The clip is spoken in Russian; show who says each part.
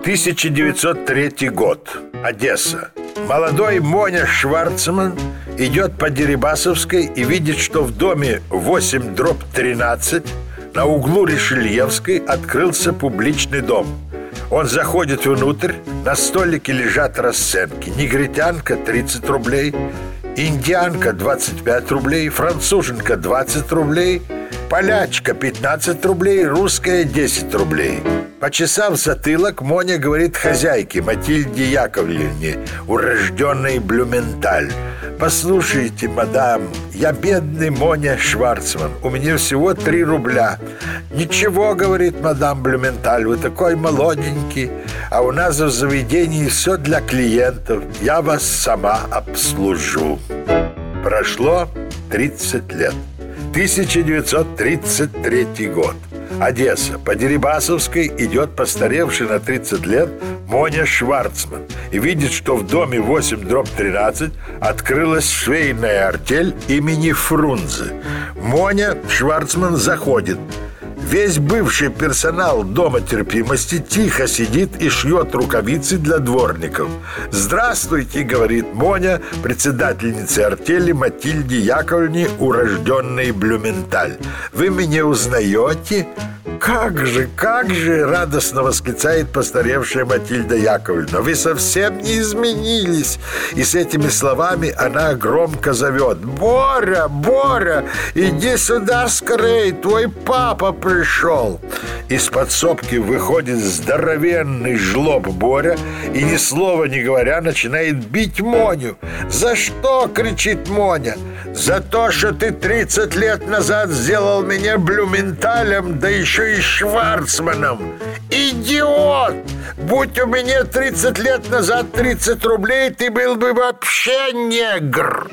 Speaker 1: 1903 год. Одесса. Молодой Моня Шварцман идет по Дерибасовской и видит, что в доме 8 дробь 13 на углу Решельевской открылся публичный дом. Он заходит внутрь, на столике лежат расценки. Негритянка 30 рублей, индианка 25 рублей, француженка 20 рублей, полячка 15 рублей, русская 10 рублей. Почесав затылок, Моня говорит хозяйке Матильде Яковлевне, урожденной Блюменталь. «Послушайте, мадам, я бедный Моня Шварцман, у меня всего три рубля». «Ничего, — говорит мадам Блюменталь, — вы такой молоденький, а у нас в заведении все для клиентов, я вас сама обслужу». Прошло 30 лет. 1933 год. Одесса. По Дерибасовской идет постаревший на 30 лет Моня Шварцман и видит, что в доме 8 дробь 13 открылась швейная артель имени Фрунзе. Моня Шварцман заходит – Весь бывший персонал Дома терпимости тихо сидит и шьет рукавицы для дворников. «Здравствуйте», — говорит Моня, председательница артели Матильде Яковлевне, урожденной Блюменталь. «Вы меня узнаете?» «Как же, как же!» — радостно восклицает постаревшая Матильда Яковлевна. «Вы совсем не изменились!» И с этими словами она громко зовет. «Боря, Боря, иди сюда скорей, твой папа пришел!» Из подсобки выходит здоровенный жлоб Боря и ни слова не говоря начинает бить Моню. «За что?» — кричит Моня. «За то, что ты 30 лет назад сделал меня блюменталем, да еще и Шварцманом! Идиот! Будь у меня 30 лет назад 30 рублей, ты был бы вообще негр!»